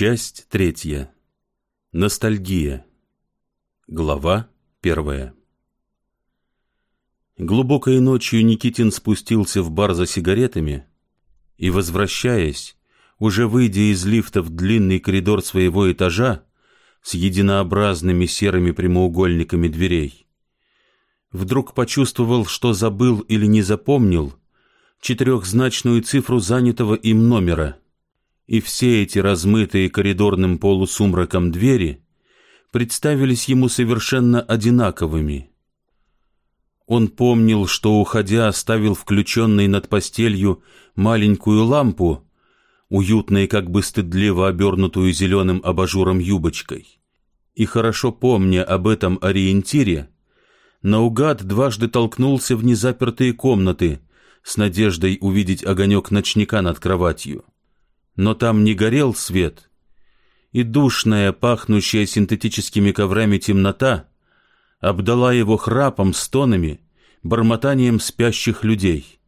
Часть третья. Ностальгия. Глава первая. Глубокой ночью Никитин спустился в бар за сигаретами и, возвращаясь, уже выйдя из лифта в длинный коридор своего этажа с единообразными серыми прямоугольниками дверей, вдруг почувствовал, что забыл или не запомнил четырехзначную цифру занятого им номера — и все эти размытые коридорным полусумраком двери представились ему совершенно одинаковыми. Он помнил, что, уходя, оставил включенной над постелью маленькую лампу, уютной, как бы стыдливо обернутую зеленым абажуром юбочкой. И хорошо помня об этом ориентире, наугад дважды толкнулся в незапертые комнаты с надеждой увидеть огонек ночника над кроватью но там не горел свет, и душная, пахнущая синтетическими коврами темнота обдала его храпом, стонами, бормотанием спящих людей.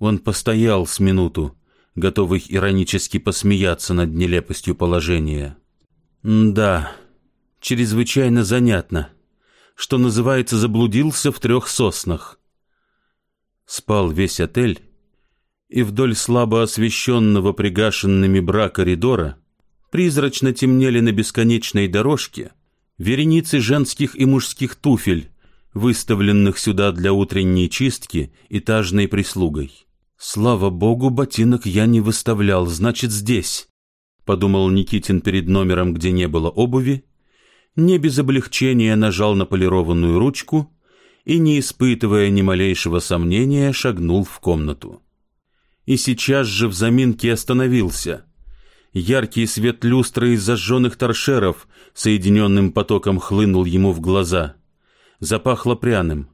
Он постоял с минуту, готовый иронически посмеяться над нелепостью положения. Да, чрезвычайно занятно, что называется заблудился в трех соснах. Спал весь отель, и вдоль слабо освещенного пригашенными бра коридора призрачно темнели на бесконечной дорожке вереницы женских и мужских туфель, выставленных сюда для утренней чистки этажной прислугой. «Слава богу, ботинок я не выставлял, значит, здесь», — подумал Никитин перед номером, где не было обуви, не без облегчения нажал на полированную ручку и, не испытывая ни малейшего сомнения, шагнул в комнату и сейчас же в заминке остановился. Яркий свет люстры из зажженных торшеров соединенным потоком хлынул ему в глаза. Запахло пряным.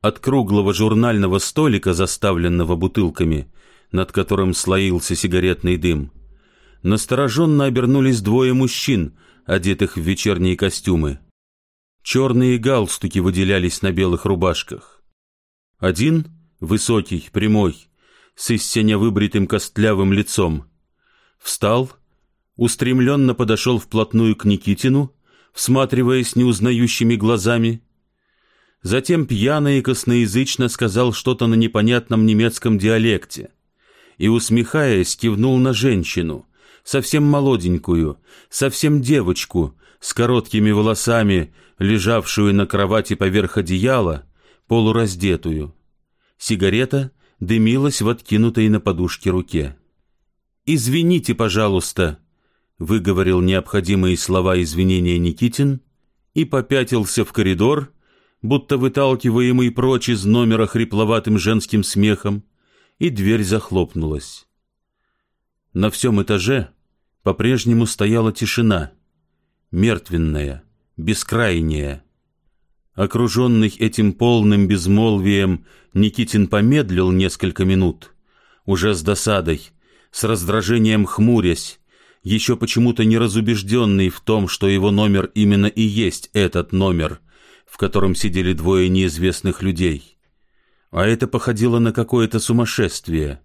От круглого журнального столика, заставленного бутылками, над которым слоился сигаретный дым, настороженно обернулись двое мужчин, одетых в вечерние костюмы. Черные галстуки выделялись на белых рубашках. Один, высокий, прямой, с истинно выбритым костлявым лицом. Встал, устремленно подошел вплотную к Никитину, всматриваясь неузнающими глазами. Затем пьяно и косноязычно сказал что-то на непонятном немецком диалекте и, усмехаясь, кивнул на женщину, совсем молоденькую, совсем девочку, с короткими волосами, лежавшую на кровати поверх одеяла, полураздетую. Сигарета дымилась в откинутой на подушке руке. «Извините, пожалуйста», — выговорил необходимые слова извинения Никитин и попятился в коридор, будто выталкиваемый прочь из номера хрипловатым женским смехом, и дверь захлопнулась. На всем этаже по-прежнему стояла тишина, мертвенная, бескрайняя. Окруженный этим полным безмолвием, Никитин помедлил несколько минут, уже с досадой, с раздражением хмурясь, еще почему-то не разубежденный в том, что его номер именно и есть этот номер, в котором сидели двое неизвестных людей. А это походило на какое-то сумасшествие.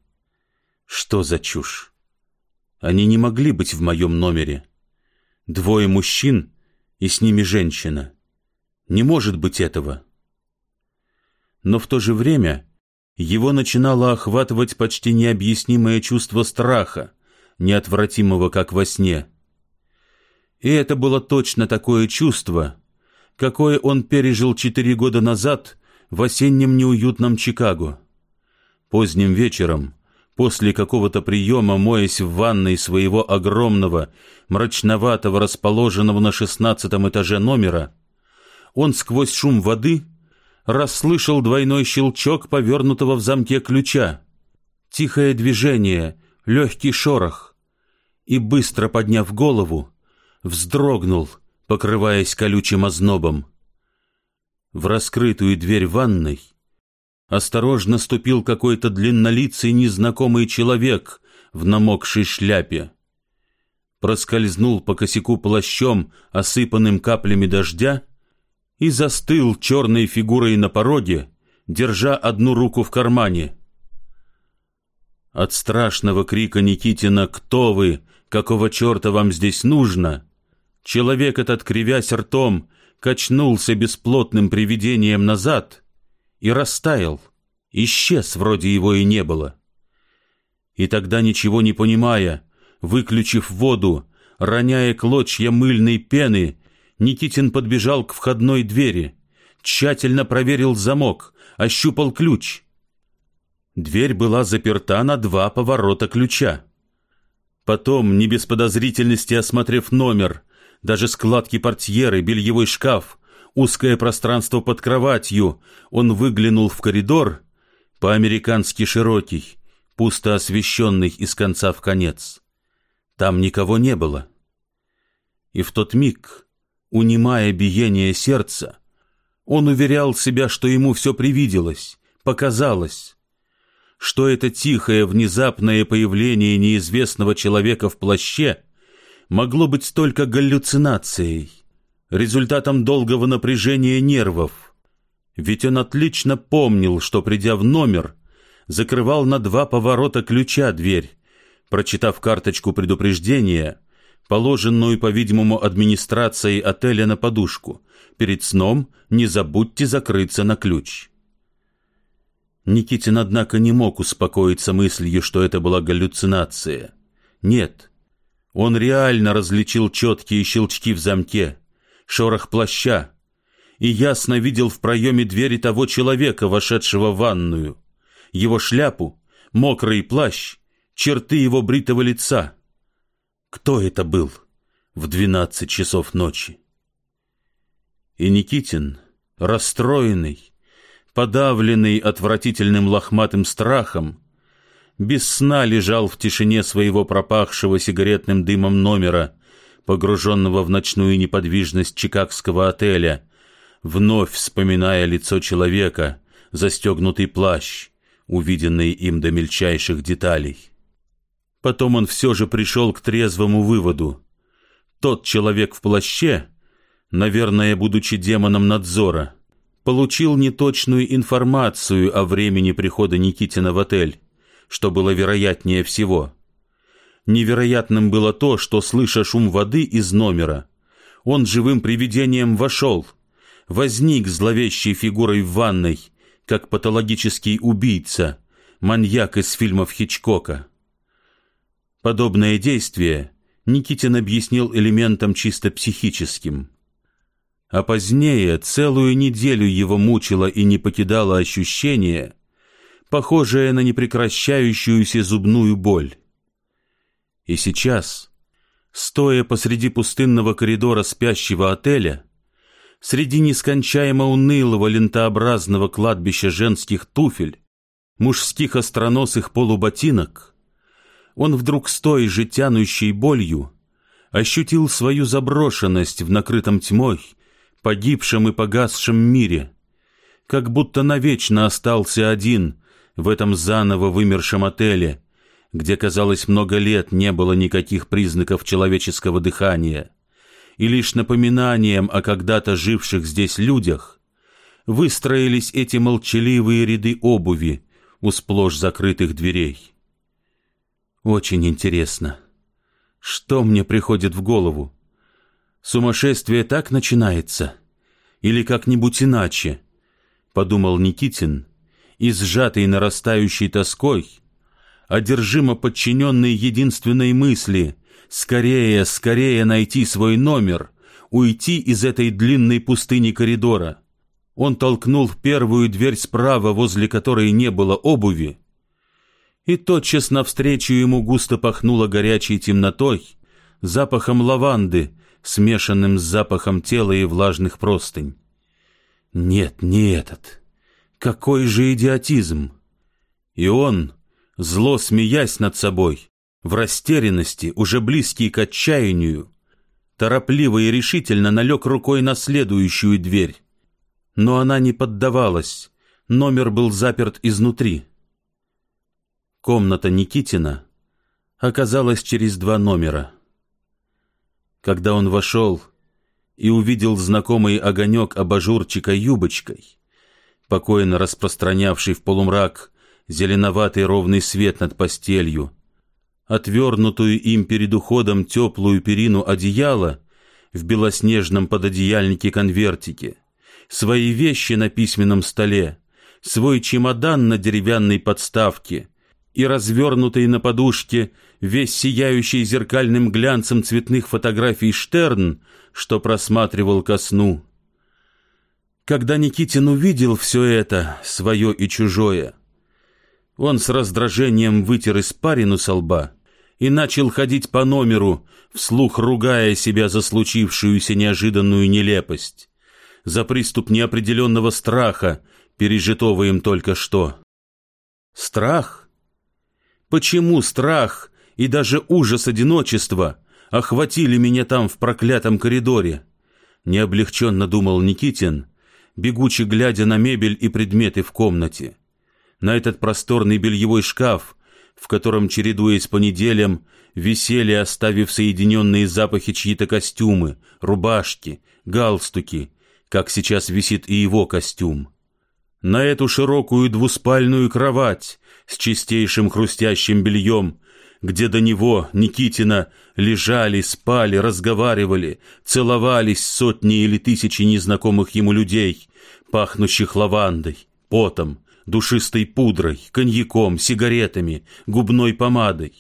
Что за чушь? Они не могли быть в моем номере. Двое мужчин и с ними женщина. Не может быть этого. Но в то же время его начинало охватывать почти необъяснимое чувство страха, неотвратимого, как во сне. И это было точно такое чувство, какое он пережил четыре года назад в осеннем неуютном Чикаго. Поздним вечером, после какого-то приема, моясь в ванной своего огромного, мрачноватого, расположенного на шестнадцатом этаже номера, он сквозь шум воды расслышал двойной щелчок повернутого в замке ключа, тихое движение, легкий шорох, и, быстро подняв голову, вздрогнул, покрываясь колючим ознобом. В раскрытую дверь ванной осторожно ступил какой-то длиннолицый незнакомый человек в намокшей шляпе. Проскользнул по косяку плащом, осыпанным каплями дождя, и застыл черной фигурой на пороге, держа одну руку в кармане. От страшного крика Никитина «Кто вы?» какого черта вам здесь нужно?» Человек этот, кривясь ртом, качнулся бесплотным привидением назад и растаял, исчез, вроде его и не было. И тогда, ничего не понимая, выключив воду, роняя клочья мыльной пены, Никитин подбежал к входной двери, тщательно проверил замок, ощупал ключ. Дверь была заперта на два поворота ключа. Потом, не без подозрительности осмотрев номер, даже складки портьеры, бельевой шкаф, узкое пространство под кроватью, он выглянул в коридор, по-американски широкий, пусто освещенный из конца в конец. Там никого не было. И в тот миг, унимая биение сердца, он уверял себя, что ему все привиделось, показалось, что это тихое, внезапное появление неизвестного человека в плаще могло быть только галлюцинацией, результатом долгого напряжения нервов. Ведь он отлично помнил, что, придя в номер, закрывал на два поворота ключа дверь, прочитав карточку предупреждения, положенную, по-видимому, администрацией отеля на подушку. Перед сном не забудьте закрыться на ключ. Никитин, однако, не мог успокоиться мыслью, что это была галлюцинация. Нет, он реально различил четкие щелчки в замке, шорох плаща, и ясно видел в проеме двери того человека, вошедшего в ванную, его шляпу, мокрый плащ, черты его бритого лица. Кто это был в двенадцать часов ночи? И Никитин, расстроенный, подавленный отвратительным лохматым страхом, без сна лежал в тишине своего пропахшего сигаретным дымом номера, погруженного в ночную неподвижность чикагского отеля, вновь вспоминая лицо человека, застегнутый плащ, увиденный им до мельчайших деталей. Потом он все же пришел к трезвому выводу. Тот человек в плаще, наверное, будучи демоном надзора, получил неточную информацию о времени прихода Никитина в отель что было вероятнее всего. Невероятным было то, что, слыша шум воды из номера, он живым привидением вошел, возник зловещей фигурой в ванной, как патологический убийца, маньяк из фильмов Хичкока. Подобное действие Никитин объяснил элементом чисто психическим. А позднее целую неделю его мучило и не покидало ощущение, похожее на непрекращающуюся зубную боль. И сейчас, стоя посреди пустынного коридора спящего отеля, среди нескончаемо унылого лентообразного кладбища женских туфель, мужских остроносых полуботинок, он вдруг с той же тянущей болью ощутил свою заброшенность в накрытом тьмой, погибшем и погасшем мире, как будто навечно остался один в этом заново вымершем отеле, где, казалось, много лет не было никаких признаков человеческого дыхания, и лишь напоминанием о когда-то живших здесь людях выстроились эти молчаливые ряды обуви у сплошь закрытых дверей. Очень интересно, что мне приходит в голову? Сумасшествие так начинается? Или как-нибудь иначе? Подумал Никитин, и сжатый нарастающей тоской, одержимо подчиненный единственной мысли «скорее, скорее найти свой номер», уйти из этой длинной пустыни коридора. Он толкнул первую дверь справа, возле которой не было обуви, и тотчас навстречу ему густо пахнуло горячей темнотой, запахом лаванды, смешанным с запахом тела и влажных простынь. Нет, не этот. Какой же идиотизм! И он, зло смеясь над собой, в растерянности, уже близкий к отчаянию, торопливо и решительно налег рукой на следующую дверь. Но она не поддавалась, номер был заперт изнутри. Комната Никитина оказалась через два номера. Когда он вошел и увидел знакомый огонек абажурчика юбочкой, покойно распространявший в полумрак зеленоватый ровный свет над постелью, отвернутую им перед уходом теплую перину одеяла в белоснежном пододеяльнике конвертике, свои вещи на письменном столе, свой чемодан на деревянной подставке и развернутый на подушке весь сияющий зеркальным глянцем цветных фотографий Штерн, что просматривал ко сну. Когда Никитин увидел все это, свое и чужое, он с раздражением вытер испарину со лба и начал ходить по номеру, вслух ругая себя за случившуюся неожиданную нелепость, за приступ неопределенного страха, пережитого им только что. Страх? Почему страх и даже ужас одиночества охватили меня там в проклятом коридоре? Необлегченно думал Никитин, бегуче глядя на мебель и предметы в комнате на этот просторный бельевой шкаф, в котором, чередуясь по неделям, висели, оставив соединенные запахи чьи-то костюмы, рубашки, галстуки, как сейчас висит и его костюм. На эту широкую двуспальную кровать с чистейшим хрустящим бельем, где до него, Никитина, лежали, спали, разговаривали, целовались сотни или тысячи незнакомых ему людей, пахнущих лавандой, потом, душистой пудрой, коньяком, сигаретами, губной помадой.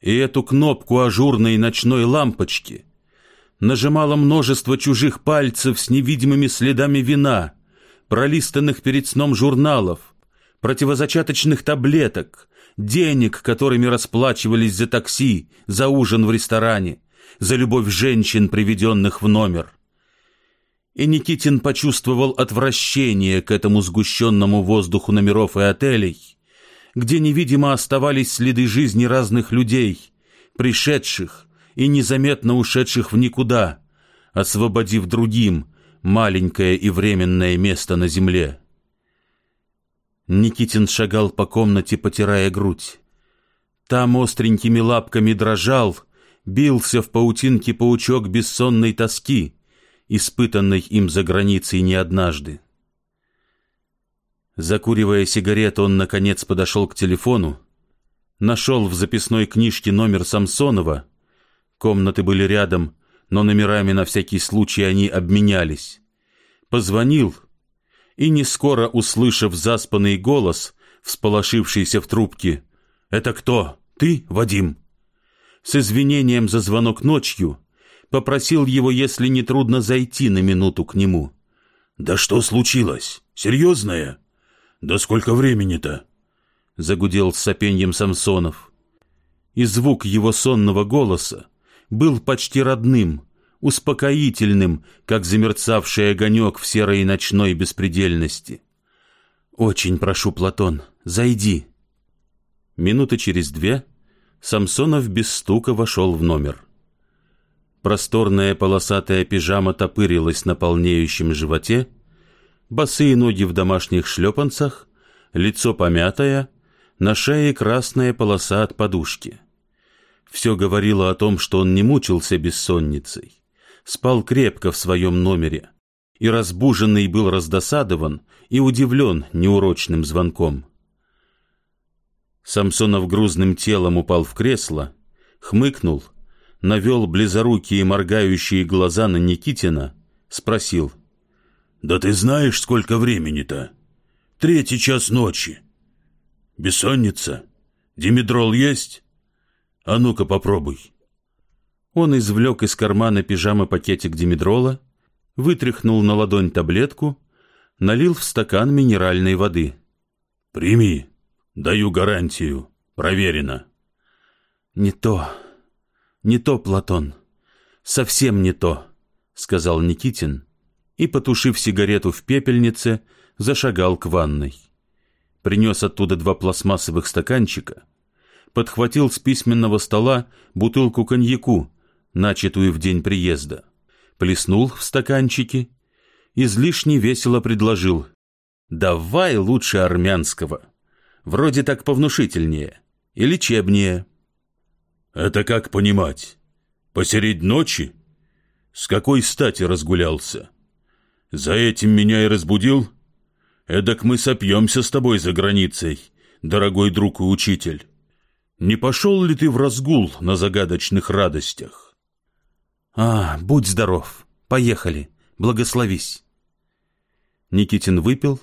И эту кнопку ажурной ночной лампочки нажимало множество чужих пальцев с невидимыми следами вина, пролистанных перед сном журналов, противозачаточных таблеток, денег, которыми расплачивались за такси, за ужин в ресторане, за любовь женщин, приведенных в номер — и Никитин почувствовал отвращение к этому сгущенному воздуху номеров и отелей, где невидимо оставались следы жизни разных людей, пришедших и незаметно ушедших в никуда, освободив другим маленькое и временное место на земле. Никитин шагал по комнате, потирая грудь. Там остренькими лапками дрожал, бился в паутинке паучок бессонной тоски — испытанной им за границей не однажды. Закуривая сигарету, он, наконец, подошел к телефону, нашел в записной книжке номер Самсонова. Комнаты были рядом, но номерами на всякий случай они обменялись. Позвонил, и, не скоро услышав заспанный голос, всполошившийся в трубке, «Это кто? Ты, Вадим?» С извинением за звонок ночью попросил его, если не трудно, зайти на минуту к нему. «Да что случилось? Серьезное? Да сколько времени-то?» Загудел с сопеньем Самсонов. И звук его сонного голоса был почти родным, успокоительным, как замерцавший огонек в серой ночной беспредельности. «Очень прошу, Платон, зайди». Минуты через две Самсонов без стука вошел в номер. Просторная полосатая пижама топырилась на полнеющем животе, босые ноги в домашних шлепанцах, лицо помятое, на шее красная полоса от подушки. Все говорило о том, что он не мучился бессонницей, спал крепко в своем номере, и разбуженный был раздосадован и удивлен неурочным звонком. Самсонов грузным телом упал в кресло, хмыкнул — навел близорукие моргающие глаза на Никитина, спросил. «Да ты знаешь, сколько времени-то? Третий час ночи. Бессонница? Димедрол есть? А ну-ка попробуй». Он извлек из кармана пижамы пакетик димедрола, вытряхнул на ладонь таблетку, налил в стакан минеральной воды. «Прими, даю гарантию, проверено». «Не то», «Не то, Платон, совсем не то», — сказал Никитин и, потушив сигарету в пепельнице, зашагал к ванной. Принес оттуда два пластмассовых стаканчика, подхватил с письменного стола бутылку коньяку, начатую в день приезда, плеснул в стаканчики, излишне весело предложил «Давай лучше армянского, вроде так повнушительнее и лечебнее». «Это как понимать? Посередь ночи? С какой стати разгулялся? За этим меня и разбудил? Эдак мы сопьемся с тобой за границей, дорогой друг и учитель. Не пошел ли ты в разгул на загадочных радостях? А, будь здоров, поехали, благословись. Никитин выпил,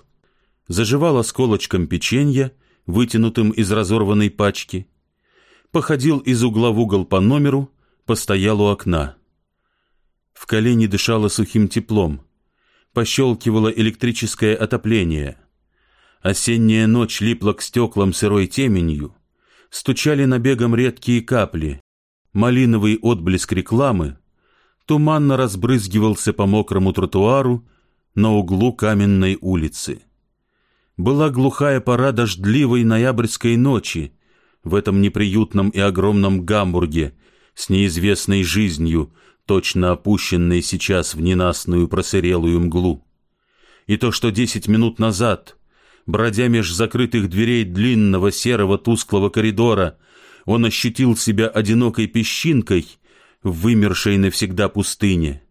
заживал осколочком печенья, вытянутым из разорванной пачки, походил из угла в угол по номеру, постоял у окна. В колени дышало сухим теплом, пощелкивало электрическое отопление. Осенняя ночь липла к стеклам сырой теменью, стучали набегом редкие капли, малиновый отблеск рекламы туманно разбрызгивался по мокрому тротуару на углу каменной улицы. Была глухая пора дождливой ноябрьской ночи в этом неприютном и огромном Гамбурге с неизвестной жизнью, точно опущенной сейчас в ненастную просырелую мглу. И то, что десять минут назад, бродя меж закрытых дверей длинного серого тусклого коридора, он ощутил себя одинокой песчинкой в вымершей навсегда пустыне.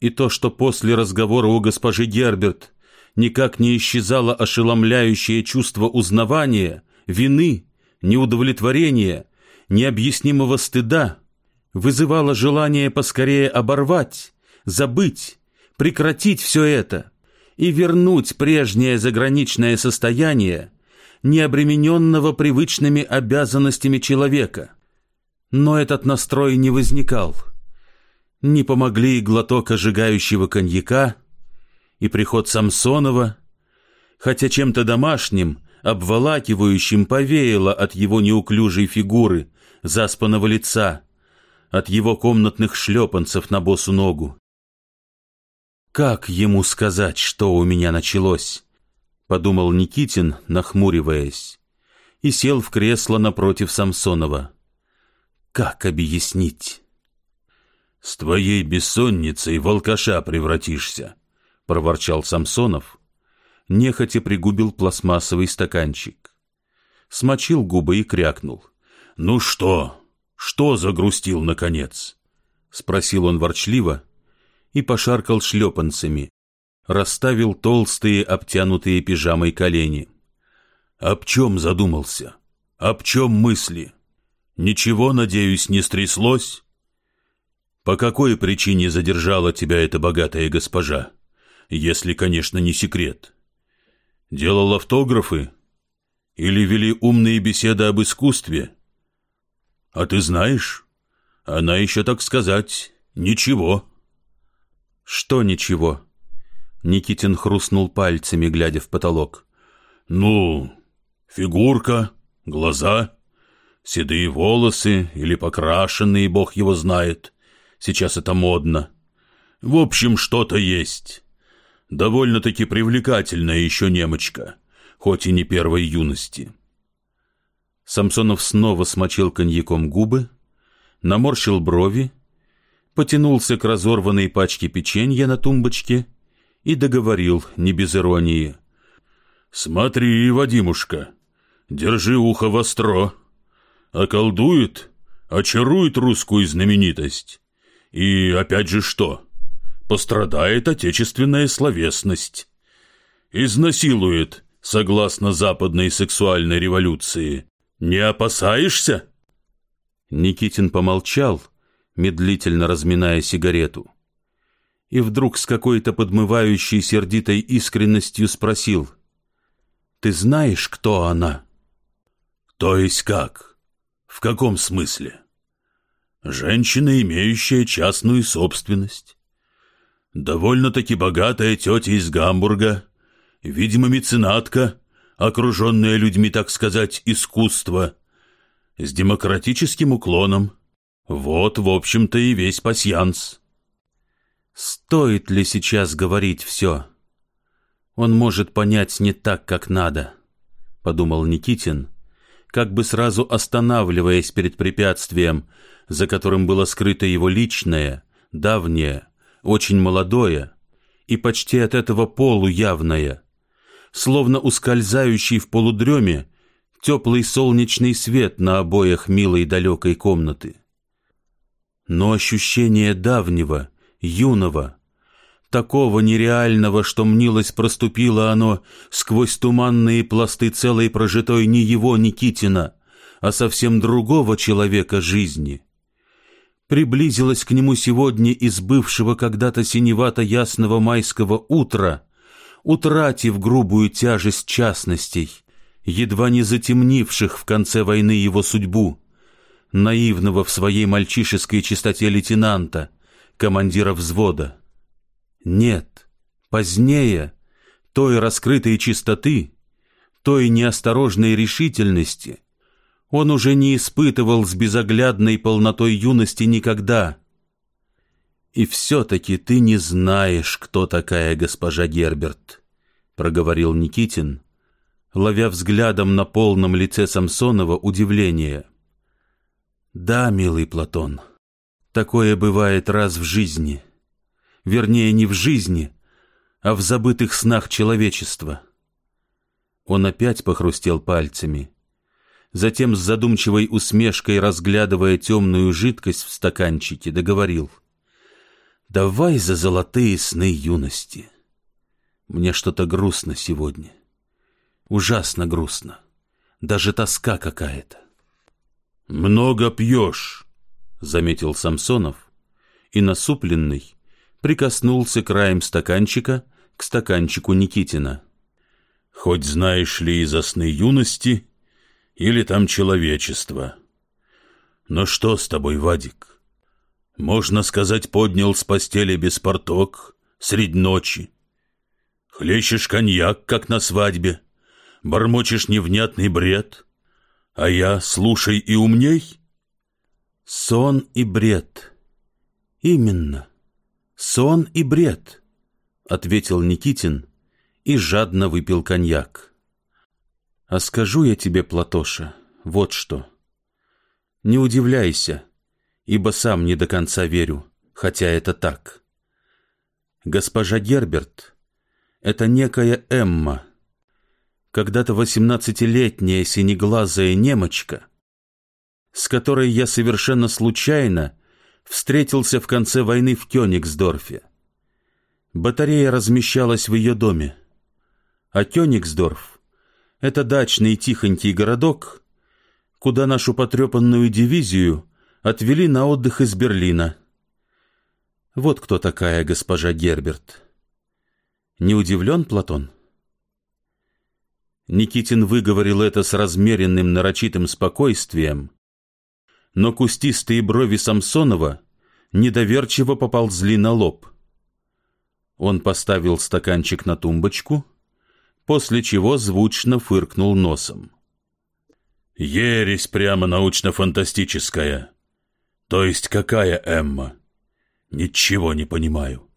И то, что после разговора у госпожи Герберт никак не исчезало ошеломляющее чувство узнавания, вины, неудовлетворения, необъяснимого стыда, вызывало желание поскорее оборвать, забыть, прекратить все это и вернуть прежнее заграничное состояние необремененного привычными обязанностями человека. Но этот настрой не возникал. Не помогли и глоток ожигающего коньяка, и приход Самсонова, хотя чем-то домашним, обволакивающим повеяло от его неуклюжей фигуры, заспанного лица, от его комнатных шлепанцев на босу ногу. «Как ему сказать, что у меня началось?» — подумал Никитин, нахмуриваясь, и сел в кресло напротив Самсонова. «Как объяснить?» «С твоей бессонницей в алкаша превратишься», — проворчал Самсонов, нехотя пригубил пластмассовый стаканчик. Смочил губы и крякнул. «Ну что? Что загрустил, наконец?» — спросил он ворчливо и пошаркал шлепанцами, расставил толстые, обтянутые пижамой колени. «Об чем задумался? Об чем мысли? Ничего, надеюсь, не стряслось?» «По какой причине задержала тебя эта богатая госпожа?» если, конечно, не секрет. Делал автографы или вели умные беседы об искусстве? А ты знаешь, она еще, так сказать, ничего. Что ничего? Никитин хрустнул пальцами, глядя в потолок. Ну, фигурка, глаза, седые волосы или покрашенные, бог его знает. Сейчас это модно. В общем, что-то есть довольно-таки привлекательная еще немочка, хоть и не первой юности. Самсонов снова смочил коньяком губы, наморщил брови, потянулся к разорванной пачке печенья на тумбочке и договорил, не без иронии. «Смотри, Вадимушка, держи ухо востро. Околдует, очарует русскую знаменитость. И опять же что?» пострадает отечественная словесность. Изнасилует, согласно западной сексуальной революции. Не опасаешься?» Никитин помолчал, медлительно разминая сигарету. И вдруг с какой-то подмывающей сердитой искренностью спросил. «Ты знаешь, кто она?» «То есть как? В каком смысле?» «Женщина, имеющая частную собственность Довольно-таки богатая тетя из Гамбурга, видимо, меценатка, окруженная людьми, так сказать, искусства, с демократическим уклоном. Вот, в общем-то, и весь пасьянс. Стоит ли сейчас говорить все? Он может понять не так, как надо, — подумал Никитин, как бы сразу останавливаясь перед препятствием, за которым было скрыто его личное, давнее, очень молодое и почти от этого полуявное, словно ускользающий в полудреме теплый солнечный свет на обоях милой далекой комнаты. Но ощущение давнего, юного, такого нереального, что мнилось проступило оно сквозь туманные пласты целой прожитой не его Никитина, а совсем другого человека жизни. Приблизилась к нему сегодня из бывшего когда-то синевато-ясного майского утра, утратив грубую тяжесть частностей, едва не затемнивших в конце войны его судьбу, наивного в своей мальчишеской чистоте лейтенанта, командира взвода. Нет, позднее той раскрытой чистоты, той неосторожной решительности он уже не испытывал с безоглядной полнотой юности никогда. «И все-таки ты не знаешь, кто такая госпожа Герберт», — проговорил Никитин, ловя взглядом на полном лице Самсонова удивление. «Да, милый Платон, такое бывает раз в жизни. Вернее, не в жизни, а в забытых снах человечества». Он опять похрустел пальцами. Затем с задумчивой усмешкой, разглядывая темную жидкость в стаканчике, договорил. «Давай за золотые сны юности. Мне что-то грустно сегодня. Ужасно грустно. Даже тоска какая-то». «Много пьешь», — заметил Самсонов, и насупленный прикоснулся краем стаканчика к стаканчику Никитина. Хоть знаешь ли из сны юности, или там человечество. Но что с тобой, Вадик? Можно сказать, поднял с постели без порток средь ночи. Хлещешь коньяк, как на свадьбе, бормочешь невнятный бред, а я, слушай и умней. Сон и бред. Именно. Сон и бред, ответил Никитин, и жадно выпил коньяк. А скажу я тебе, Платоша, вот что. Не удивляйся, ибо сам не до конца верю, хотя это так. Госпожа Герберт — это некая Эмма, когда-то восемнадцатилетняя синеглазая немочка, с которой я совершенно случайно встретился в конце войны в Кёнигсдорфе. Батарея размещалась в ее доме. А Кёнигсдорф — это дачный тихонький городок, куда нашу потрепанную дивизию отвели на отдых из Берлина. Вот кто такая госпожа Герберт. Не удивлен, Платон? Никитин выговорил это с размеренным нарочитым спокойствием, но кустистые брови Самсонова недоверчиво поползли на лоб. Он поставил стаканчик на тумбочку — после чего звучно фыркнул носом. «Ересь прямо научно-фантастическая. То есть какая Эмма? Ничего не понимаю.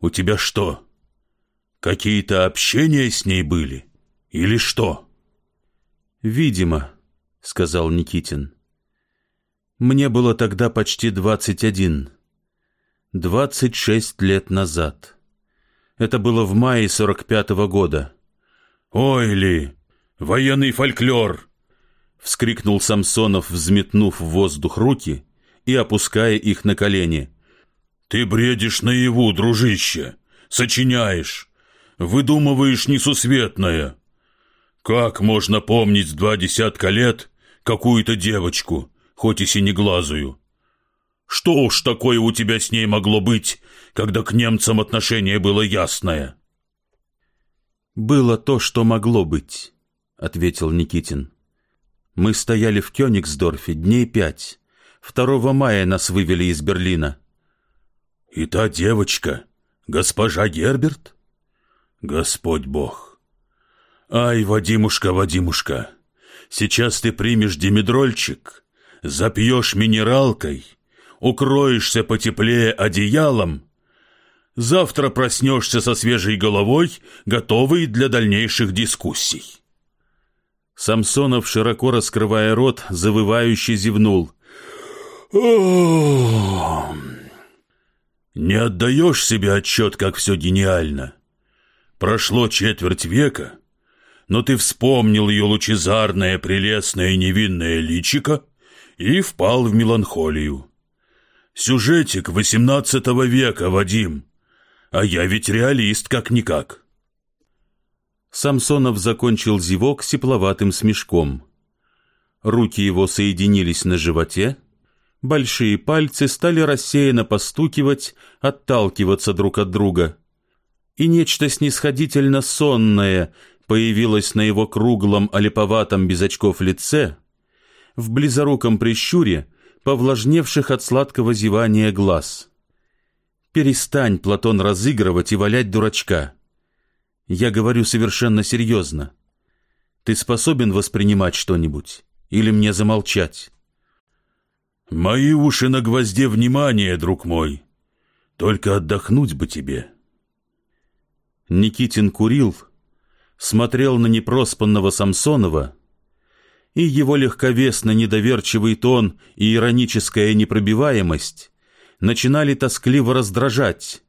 У тебя что, какие-то общения с ней были? Или что?» «Видимо», — сказал Никитин. «Мне было тогда почти двадцать один. Двадцать шесть лет назад. Это было в мае сорок пятого года». «Ой ли! Военный фольклор!» — вскрикнул Самсонов, взметнув в воздух руки и опуская их на колени. «Ты бредишь наяву, дружище! Сочиняешь! Выдумываешь несусветное! Как можно помнить два десятка лет какую-то девочку, хоть и синеглазую? Что уж такое у тебя с ней могло быть, когда к немцам отношение было ясное?» «Было то, что могло быть», — ответил Никитин. «Мы стояли в Кёнигсдорфе дней пять. Второго мая нас вывели из Берлина». «И та девочка, госпожа Герберт?» «Господь Бог!» «Ай, Вадимушка, Вадимушка, сейчас ты примешь димедрольчик, запьешь минералкой, укроешься потеплее одеялом, Завтра проснешься со свежей головой, готовый для дальнейших дискуссий. Самсонов, широко раскрывая рот, завывающе зевнул. Не отдаешь себе отчет, как все гениально. Прошло четверть века, но ты вспомнил ее лучезарное, прелестное, невинное личико и впал в меланхолию. Сюжетик восемнадцатого века, Вадим. А я ведь реалист как-никак. Самсонов закончил зевок сепловатым смешком. Руки его соединились на животе, большие пальцы стали рассеянно постукивать, отталкиваться друг от друга. И нечто снисходительно сонное появилось на его круглом, олиповатом без очков лице, в близоруком прищуре, повлажневших от сладкого зевания глаз. «Перестань, Платон, разыгрывать и валять дурачка. Я говорю совершенно серьезно. Ты способен воспринимать что-нибудь? Или мне замолчать?» «Мои уши на гвозде внимания, друг мой. Только отдохнуть бы тебе». Никитин курил, смотрел на непроспанного Самсонова, и его легковесно недоверчивый тон и ироническая непробиваемость начинали тоскливо раздражать,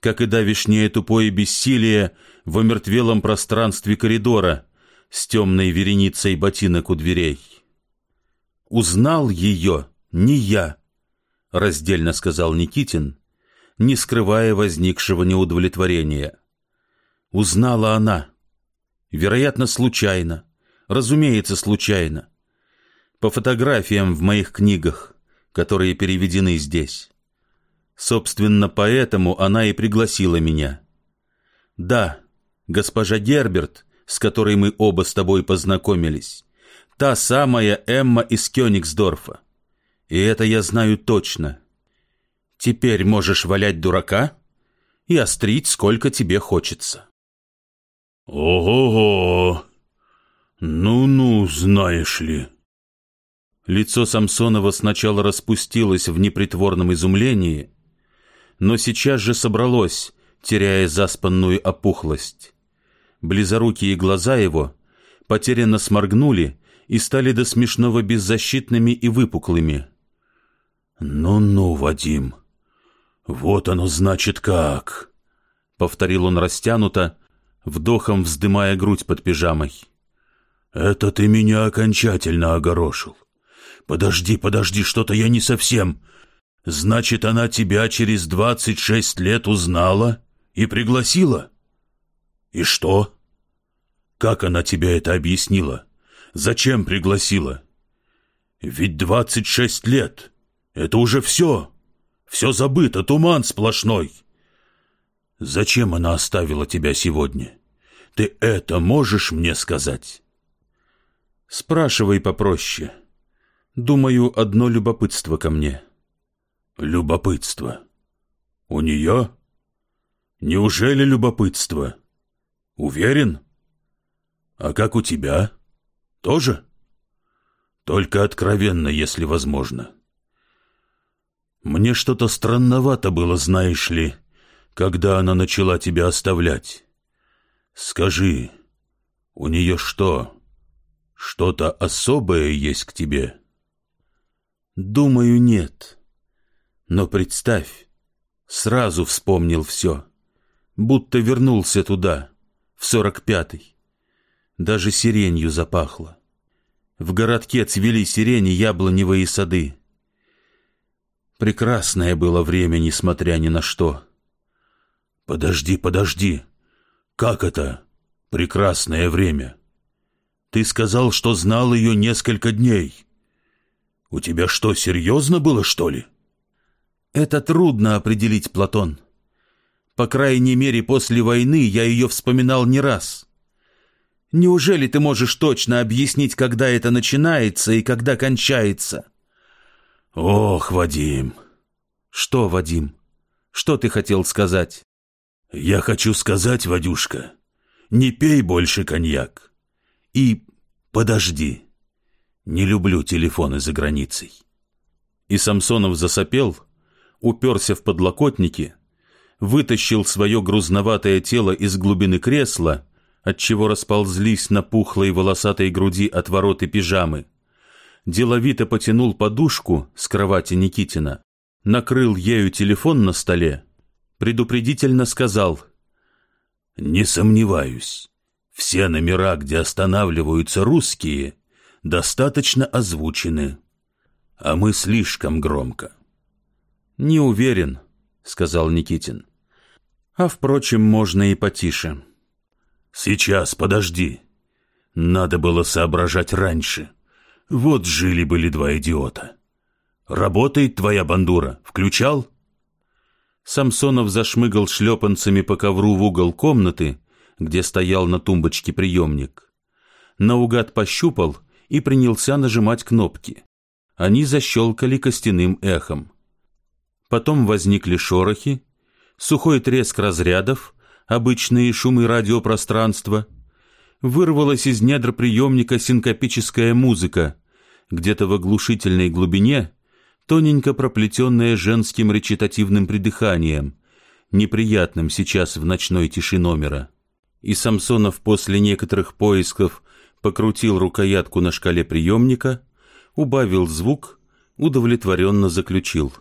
как и давишнее тупое бессилие в омертвелом пространстве коридора с темной вереницей ботинок у дверей. Узнал ее не я, — раздельно сказал Никитин, не скрывая возникшего неудовлетворения. Узнала она. Вероятно, случайно. Разумеется, случайно. По фотографиям в моих книгах, которые переведены здесь. Собственно, поэтому она и пригласила меня. Да, госпожа Герберт, с которой мы оба с тобой познакомились, та самая Эмма из Кёнигсдорфа. И это я знаю точно. Теперь можешь валять дурака и острить, сколько тебе хочется. Ого-го! Ну-ну, знаешь ли. Лицо Самсонова сначала распустилось в непритворном изумлении, но сейчас же собралось, теряя заспанную опухлость. Близорукие глаза его потерянно сморгнули и стали до смешного беззащитными и выпуклыми. «Ну-ну, Вадим, вот оно значит как!» — повторил он растянуто, вдохом вздымая грудь под пижамой. «Это ты меня окончательно огорошил. Подожди, подожди, что-то я не совсем. Значит, она тебя через двадцать шесть лет узнала и пригласила? И что? Как она тебе это объяснила? Зачем пригласила? Ведь двадцать шесть лет — это уже все. Все забыто, туман сплошной. Зачем она оставила тебя сегодня? Ты это можешь мне сказать? Спрашивай попроще. Думаю, одно любопытство ко мне. Любопытство. У нее? Неужели любопытство? Уверен? А как у тебя? Тоже? Только откровенно, если возможно. Мне что-то странновато было, знаешь ли, когда она начала тебя оставлять. Скажи, у нее что, что-то особое есть к тебе? Думаю, нет. Но представь, сразу вспомнил все, будто вернулся туда, в сорок пятый. Даже сиренью запахло. В городке цвели сирени яблоневые сады. Прекрасное было время, несмотря ни на что. Подожди, подожди. «Как это? Прекрасное время. Ты сказал, что знал ее несколько дней. У тебя что, серьезно было, что ли?» «Это трудно определить, Платон. По крайней мере, после войны я ее вспоминал не раз. Неужели ты можешь точно объяснить, когда это начинается и когда кончается?» «Ох, Вадим!» «Что, Вадим? Что ты хотел сказать?» «Я хочу сказать, Вадюшка, не пей больше коньяк. И подожди, не люблю телефоны за границей». И Самсонов засопел, уперся в подлокотники, вытащил свое грузноватое тело из глубины кресла, отчего расползлись на пухлой волосатой груди отвороты пижамы, деловито потянул подушку с кровати Никитина, накрыл ею телефон на столе, предупредительно сказал «Не сомневаюсь, все номера, где останавливаются русские, достаточно озвучены, а мы слишком громко». «Не уверен», — сказал Никитин. «А, впрочем, можно и потише». «Сейчас, подожди. Надо было соображать раньше. Вот жили-были два идиота. Работает твоя бандура, включал?» Самсонов зашмыгал шлепанцами по ковру в угол комнаты, где стоял на тумбочке приемник. Наугад пощупал и принялся нажимать кнопки. Они защелкали костяным эхом. Потом возникли шорохи, сухой треск разрядов, обычные шумы радиопространства. Вырвалась из недр приемника синкопическая музыка, где-то в оглушительной глубине тоненько проплетенная женским речитативным придыханием, неприятным сейчас в ночной тиши номера. И Самсонов после некоторых поисков покрутил рукоятку на шкале приемника, убавил звук, удовлетворенно заключил.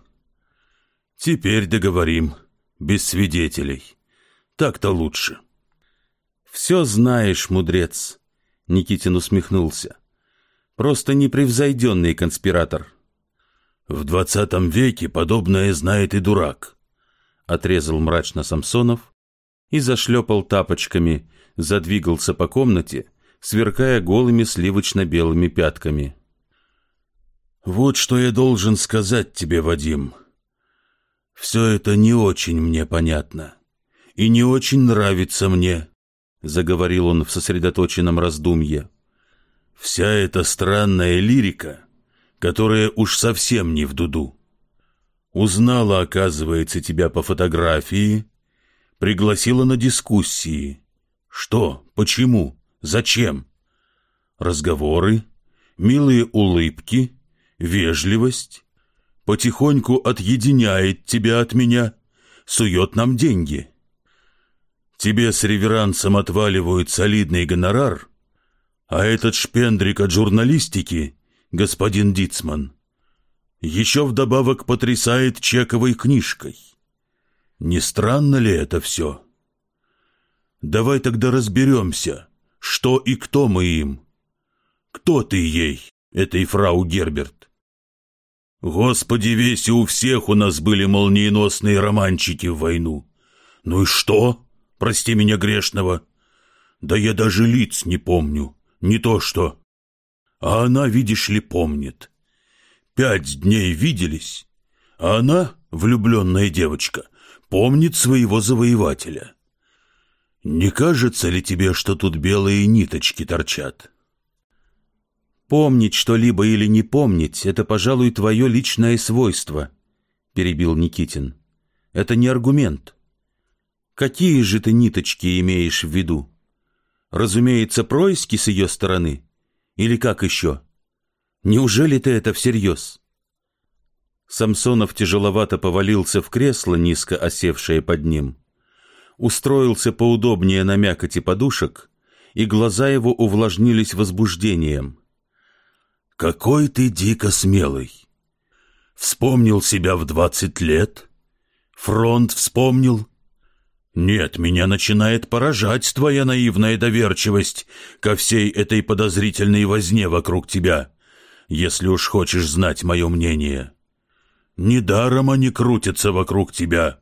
«Теперь договорим, без свидетелей. Так-то лучше». «Все знаешь, мудрец», — Никитин усмехнулся. «Просто непревзойденный конспиратор». «В двадцатом веке подобное знает и дурак», — отрезал мрачно Самсонов и зашлепал тапочками, задвигался по комнате, сверкая голыми сливочно-белыми пятками. «Вот что я должен сказать тебе, Вадим. Все это не очень мне понятно и не очень нравится мне», — заговорил он в сосредоточенном раздумье. «Вся эта странная лирика, которая уж совсем не в дуду. Узнала, оказывается, тебя по фотографии, пригласила на дискуссии. Что? Почему? Зачем? Разговоры, милые улыбки, вежливость. Потихоньку отъединяет тебя от меня, сует нам деньги. Тебе с реверансом отваливают солидный гонорар, а этот шпендрик от журналистики, господин Дицман, еще вдобавок потрясает чековой книжкой. Не странно ли это все? Давай тогда разберемся, что и кто мы им. Кто ты ей, этой фрау Герберт? Господи, весь и у всех у нас были молниеносные романчики в войну. Ну и что? Прости меня грешного. Да я даже лиц не помню, не то что. А она, видишь ли, помнит. Пять дней виделись, а она, влюбленная девочка, помнит своего завоевателя. Не кажется ли тебе, что тут белые ниточки торчат? Помнить что-либо или не помнить — это, пожалуй, твое личное свойство, — перебил Никитин. Это не аргумент. Какие же ты ниточки имеешь в виду? Разумеется, происки с ее стороны? Или как еще? Неужели ты это всерьез? Самсонов тяжеловато повалился в кресло, низко осевшее под ним, устроился поудобнее на мякоти подушек, и глаза его увлажнились возбуждением. «Какой ты дико смелый! Вспомнил себя в двадцать лет? Фронт вспомнил?» «Нет, меня начинает поражать твоя наивная доверчивость ко всей этой подозрительной возне вокруг тебя, если уж хочешь знать мое мнение». Недаром они крутятся вокруг тебя.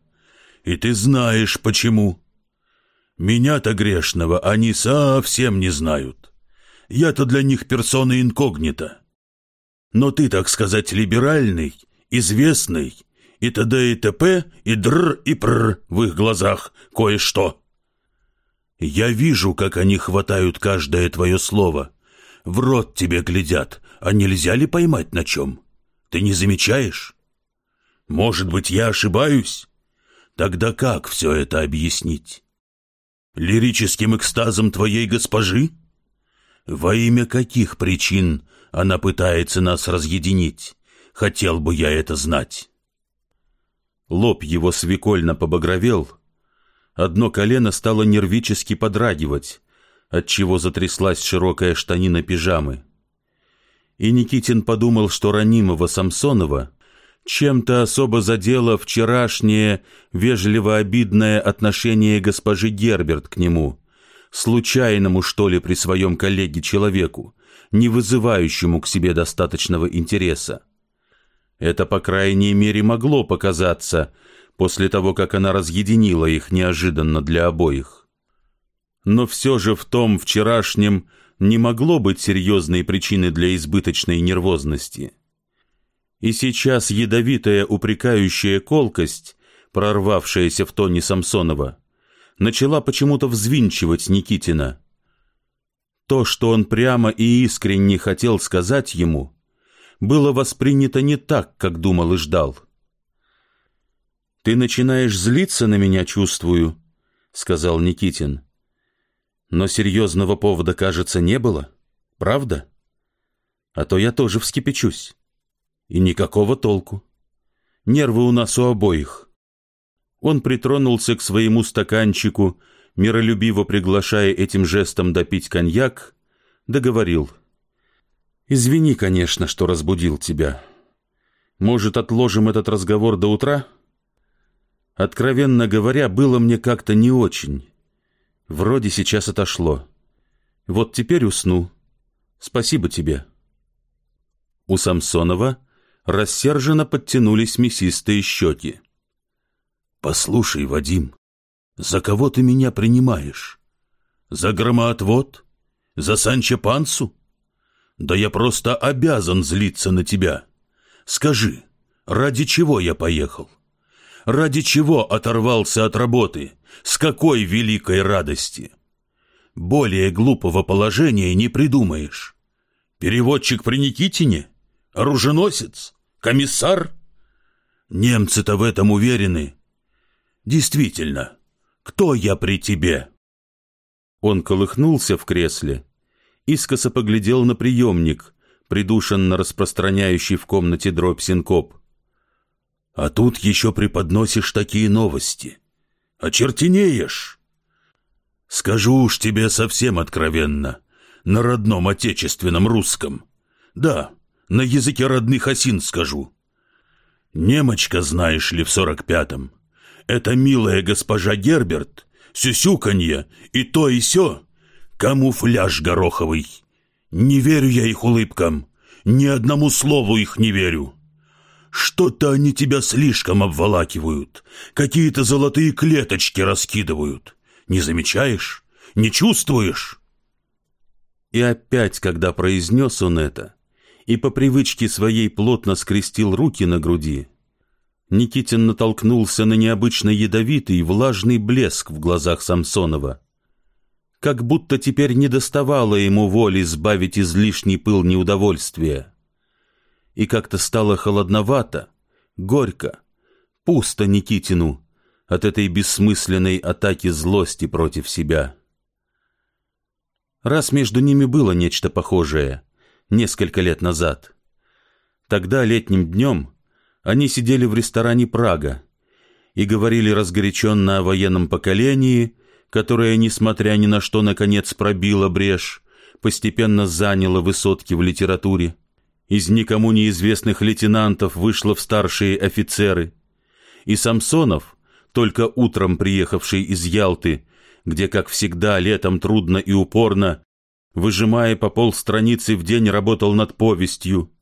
И ты знаешь, почему. Меня-то грешного они совсем не знают. Я-то для них персона инкогнита. Но ты, так сказать, либеральный, известный, и т.д. и т.п., и др, и пр в их глазах кое-что. Я вижу, как они хватают каждое твое слово. В рот тебе глядят, а нельзя ли поймать на чем? Ты не замечаешь? Может быть, я ошибаюсь? Тогда как все это объяснить? Лирическим экстазом твоей госпожи? Во имя каких причин она пытается нас разъединить? Хотел бы я это знать. Лоб его свекольно побагровел, одно колено стало нервически подрагивать, отчего затряслась широкая штанина пижамы. И Никитин подумал, что ранимого Самсонова чем-то особо задело вчерашнее вежливо-обидное отношение госпожи Герберт к нему, случайному, что ли, при своем коллеге человеку, не вызывающему к себе достаточного интереса. Это, по крайней мере, могло показаться после того, как она разъединила их неожиданно для обоих. Но все же в том вчерашнем не могло быть серьезной причины для избыточной нервозности. И сейчас ядовитая упрекающая колкость, прорвавшаяся в тоне Самсонова, начала почему-то взвинчивать Никитина. То, что он прямо и искренне хотел сказать ему, было воспринято не так, как думал и ждал. «Ты начинаешь злиться на меня, чувствую», — сказал Никитин. «Но серьезного повода, кажется, не было, правда? А то я тоже вскипячусь. И никакого толку. Нервы у нас у обоих». Он притронулся к своему стаканчику, миролюбиво приглашая этим жестом допить коньяк, договорил. «Извини, конечно, что разбудил тебя. Может, отложим этот разговор до утра?» Откровенно говоря, было мне как-то не очень. Вроде сейчас отошло. Вот теперь усну. Спасибо тебе. У Самсонова рассерженно подтянулись мясистые щеки. «Послушай, Вадим, за кого ты меня принимаешь? За громоотвод? За Санчо Пансу? Да я просто обязан злиться на тебя. Скажи, ради чего я поехал? Ради чего оторвался от работы? С какой великой радости? Более глупого положения не придумаешь. Переводчик при Никитине? Оруженосец? Комиссар? Немцы-то в этом уверены. Действительно, кто я при тебе?» Он колыхнулся в кресле, искоса поглядел на приемник, придушенно распространяющий в комнате дробь синкоп. «А тут еще преподносишь такие новости. Очертенеешь!» «Скажу уж тебе совсем откровенно, на родном отечественном русском. Да, на языке родных осин скажу. Немочка, знаешь ли, в сорок пятом. Это милая госпожа Герберт, сюсюканье и то и сё, камуфляж гороховый. Не верю я их улыбкам, ни одному слову их не верю. Что-то они тебя слишком обволакивают, какие-то золотые клеточки раскидывают. Не замечаешь? Не чувствуешь?» И опять, когда произнес он это, и по привычке своей плотно скрестил руки на груди, Никитин натолкнулся на необычно ядовитый влажный блеск в глазах Самсонова. Как будто теперь не доставало ему воли сбавить излишний пыл неудовольствия. И как-то стало холодновато, горько, пусто Никитину от этой бессмысленной атаки злости против себя. Раз между ними было нечто похожее, несколько лет назад. Тогда летним днем они сидели в ресторане «Прага» и говорили разгоряченно о военном поколении, которое, несмотря ни на что, наконец пробило брешь, постепенно заняло высотки в литературе. Из никому неизвестных лейтенантов вышло в старшие офицеры. И Самсонов, только утром приехавший из Ялты, где, как всегда, летом трудно и упорно, выжимая по полстраницы в день работал над повестью,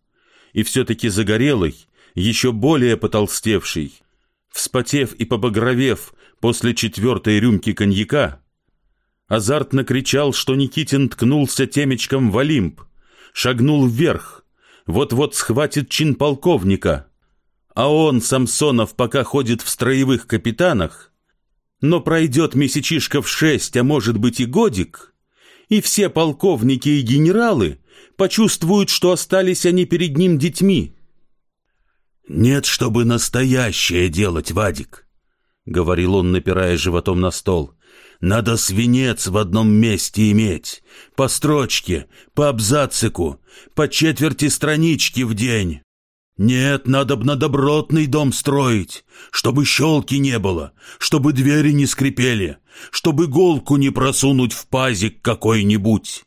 и все-таки загорелый, еще более потолстевший, вспотев и побагровев после четвертой рюмки коньяка, азартно кричал, что Никитин ткнулся темечком в Олимп, шагнул вверх, вот-вот схватит чин полковника, а он, Самсонов, пока ходит в строевых капитанах, но пройдет месячишка в шесть, а может быть и годик, и все полковники и генералы почувствуют, что остались они перед ним детьми. «Нет, чтобы настоящее делать, Вадик», — говорил он, напирая животом на стол. «Надо свинец в одном месте иметь, по строчке, по абзацику, по четверти странички в день. Нет, надо б на добротный дом строить, чтобы щелки не было, чтобы двери не скрипели, чтобы голку не просунуть в пазик какой-нибудь.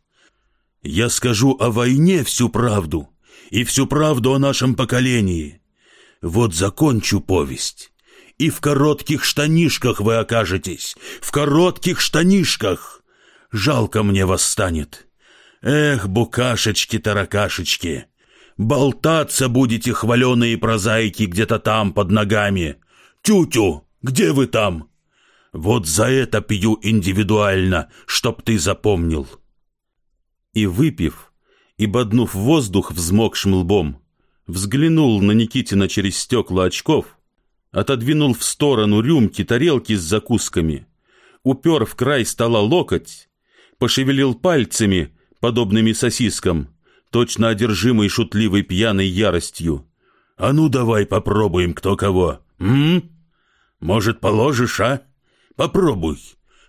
Я скажу о войне всю правду и всю правду о нашем поколении». Вот закончу повесть, и в коротких штанишках вы окажетесь, в коротких штанишках. Жалко мне вас станет. Эх, букашечки-таракашечки, болтаться будете хваленые прозаики где-то там под ногами. Тютю, где вы там? Вот за это пью индивидуально, чтоб ты запомнил. И, выпив, и боднув воздух взмокшим лбом, взглянул на Никитина через стекла очков, отодвинул в сторону рюмки, тарелки с закусками, упер в край стола локоть, пошевелил пальцами, подобными сосискам, точно одержимый шутливой пьяной яростью. «А ну давай попробуем кто кого, м? Может, положишь, а? Попробуй,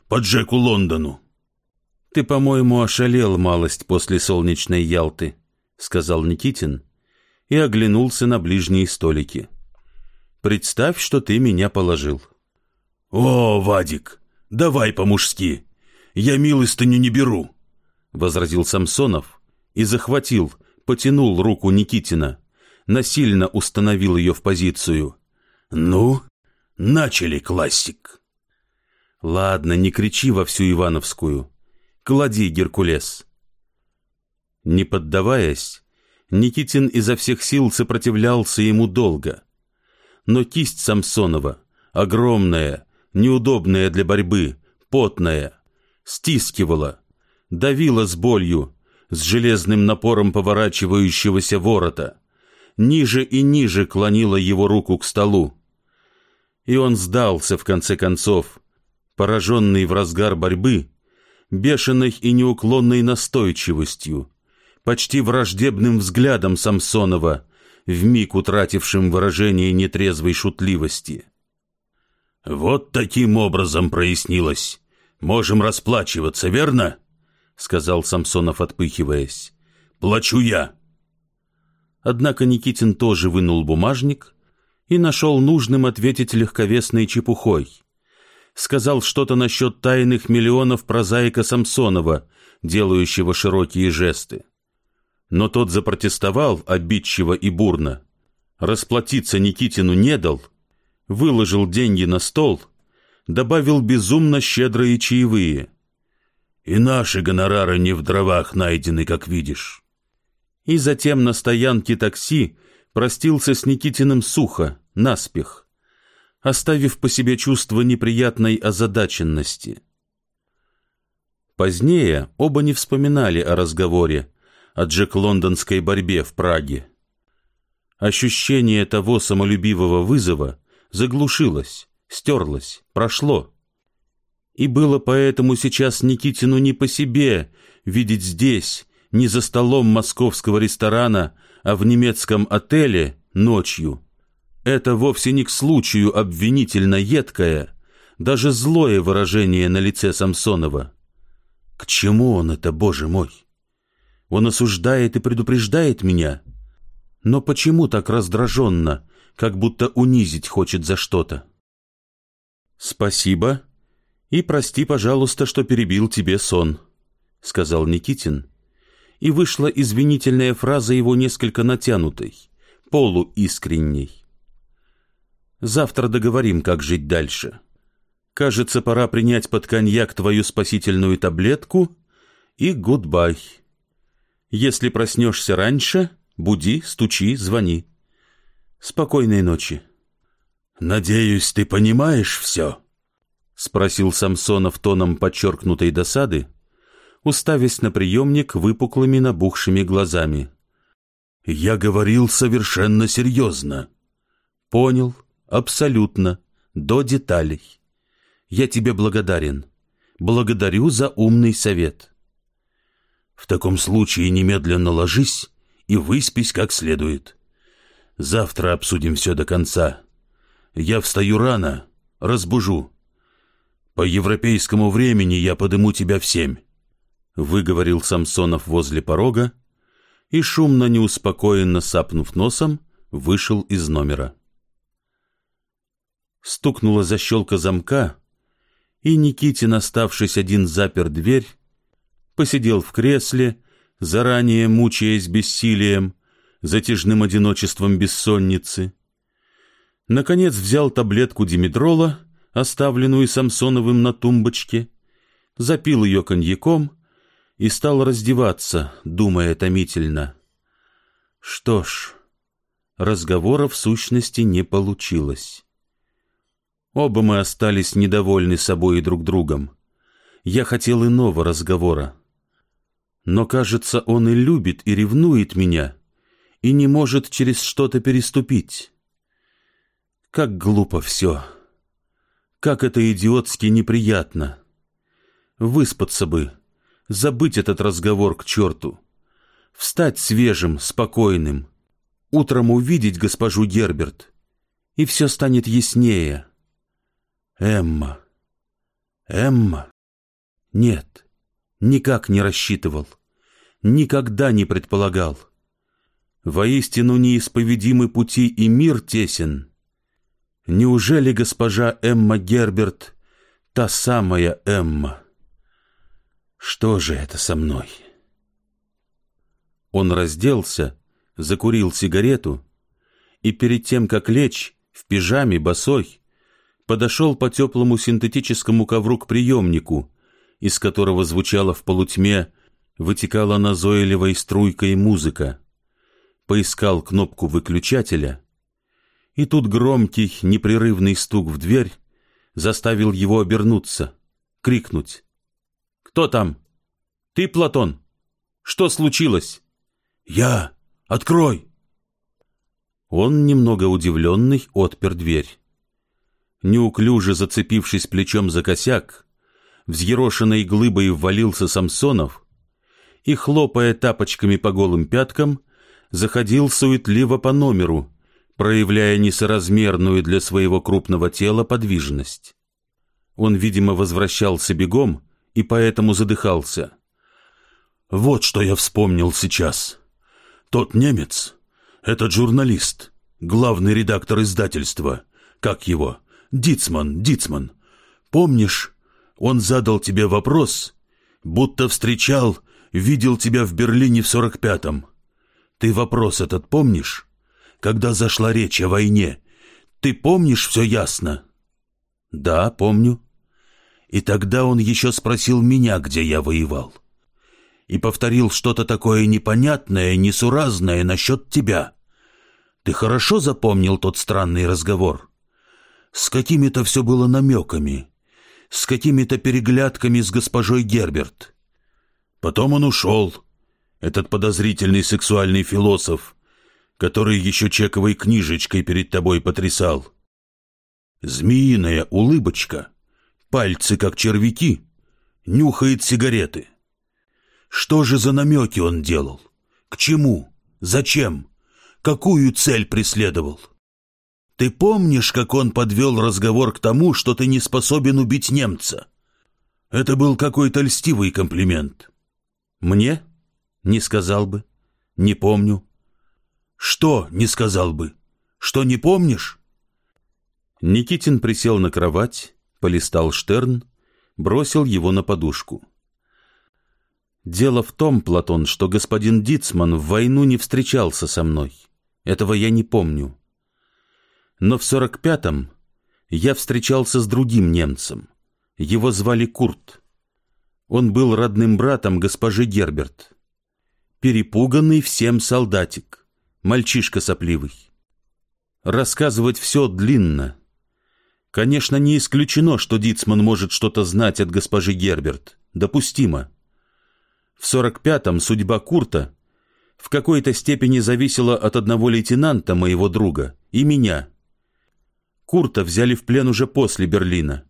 по Джеку Лондону». «Ты, по-моему, ошалел малость после солнечной Ялты», — сказал Никитин и оглянулся на ближние столики. «Представь, что ты меня положил». «О, Вадик, давай по-мужски. Я милостыню не беру», — возразил Самсонов и захватил, потянул руку Никитина, насильно установил ее в позицию. «Ну, начали, классик». «Ладно, не кричи во всю Ивановскую. Клади, Геркулес». Не поддаваясь, Никитин изо всех сил сопротивлялся ему долго. Но кисть Самсонова, огромная, неудобная для борьбы, потная, стискивала, давила с болью, с железным напором поворачивающегося ворота, ниже и ниже клонила его руку к столу. И он сдался, в конце концов, пораженный в разгар борьбы, бешеной и неуклонной настойчивостью, почти враждебным взглядом Самсонова, вмиг утратившим выражение нетрезвой шутливости. «Вот таким образом прояснилось. Можем расплачиваться, верно?» — сказал Самсонов, отпыхиваясь. «Плачу я». Однако Никитин тоже вынул бумажник и нашел нужным ответить легковесной чепухой. Сказал что-то насчет тайных миллионов прозаика Самсонова, делающего широкие жесты но тот запротестовал обидчиво и бурно. Расплатиться Никитину не дал, выложил деньги на стол, добавил безумно щедрые чаевые. И наши гонорары не в дровах найдены, как видишь. И затем на стоянке такси простился с Никитиным сухо, наспех, оставив по себе чувство неприятной озадаченности. Позднее оба не вспоминали о разговоре, о джек-лондонской борьбе в Праге. Ощущение того самолюбивого вызова заглушилось, стерлось, прошло. И было поэтому сейчас Никитину не по себе видеть здесь, не за столом московского ресторана, а в немецком отеле ночью. Это вовсе не к случаю обвинительно едкое, даже злое выражение на лице Самсонова. К чему он это, боже мой? Он осуждает и предупреждает меня. Но почему так раздраженно, как будто унизить хочет за что-то? «Спасибо. И прости, пожалуйста, что перебил тебе сон», — сказал Никитин. И вышла извинительная фраза его несколько натянутой, полуискренней. «Завтра договорим, как жить дальше. Кажется, пора принять под коньяк твою спасительную таблетку и гудбай». Если проснешься раньше, буди, стучи, звони. Спокойной ночи. Надеюсь, ты понимаешь все? Спросил Самсонов тоном подчеркнутой досады, уставясь на приемник выпуклыми набухшими глазами. Я говорил совершенно серьезно. Понял, абсолютно, до деталей. Я тебе благодарен. Благодарю за умный совет. В таком случае немедленно ложись и выспись как следует. Завтра обсудим все до конца. Я встаю рано, разбужу. По европейскому времени я подыму тебя в семь. Выговорил Самсонов возле порога и, шумно неуспокоенно сапнув носом, вышел из номера. Стукнула защелка замка, и Никитин, оставшись один, запер дверь посидел в кресле, заранее мучаясь бессилием, затяжным одиночеством бессонницы. Наконец взял таблетку димедрола, оставленную Самсоновым на тумбочке, запил ее коньяком и стал раздеваться, думая томительно. Что ж, разговора в сущности не получилось. Оба мы остались недовольны собой и друг другом. Я хотел иного разговора. Но, кажется, он и любит, и ревнует меня, и не может через что-то переступить. Как глупо все. Как это идиотски неприятно. Выспаться бы, забыть этот разговор к черту. Встать свежим, спокойным, утром увидеть госпожу Герберт, и все станет яснее. Эмма. Эмма. Нет, никак не рассчитывал, никогда не предполагал. Воистину неисповедимы пути и мир тесен. Неужели госпожа Эмма Герберт та самая Эмма? Что же это со мной? Он разделся, закурил сигарету и перед тем, как лечь, в пижаме, босой, подошел по теплому синтетическому ковру к приемнику, из которого звучала в полутьме, вытекала назойливой струйкой музыка. Поискал кнопку выключателя, и тут громкий, непрерывный стук в дверь заставил его обернуться, крикнуть. «Кто там? Ты, Платон? Что случилось?» «Я! Открой!» Он, немного удивленный, отпер дверь. Неуклюже зацепившись плечом за косяк, взъерошенной глыбой ввалился Самсонов и, хлопая тапочками по голым пяткам, заходил суетливо по номеру, проявляя несоразмерную для своего крупного тела подвижность. Он, видимо, возвращался бегом и поэтому задыхался. «Вот что я вспомнил сейчас. Тот немец, этот журналист, главный редактор издательства, как его, Дицман, Дицман. Помнишь, он задал тебе вопрос, будто встречал, видел тебя в Берлине в сорок пятом. Ты вопрос этот помнишь? Когда зашла речь о войне, ты помнишь все ясно? Да, помню. И тогда он еще спросил меня, где я воевал и повторил что-то такое непонятное, несуразное насчет тебя. Ты хорошо запомнил тот странный разговор? С какими-то все было намеками, с какими-то переглядками с госпожой Герберт. Потом он ушел, этот подозрительный сексуальный философ, который еще чековой книжечкой перед тобой потрясал. Змеиная улыбочка, пальцы как червяки, нюхает сигареты. Что же за намеки он делал? К чему? Зачем? Какую цель преследовал? Ты помнишь, как он подвел разговор к тому, что ты не способен убить немца? Это был какой-то льстивый комплимент. Мне? Не сказал бы. Не помню. Что не сказал бы? Что не помнишь? Никитин присел на кровать, полистал Штерн, бросил его на подушку. Дело в том, Платон, что господин Дицман в войну не встречался со мной. Этого я не помню. Но в сорок пятом я встречался с другим немцем. Его звали Курт. Он был родным братом госпожи Герберт. Перепуганный всем солдатик, мальчишка сопливый. Рассказывать все длинно. Конечно, не исключено, что Дицман может что-то знать от госпожи Герберт. Допустимо. В 45-м судьба Курта в какой-то степени зависела от одного лейтенанта, моего друга, и меня. Курта взяли в плен уже после Берлина.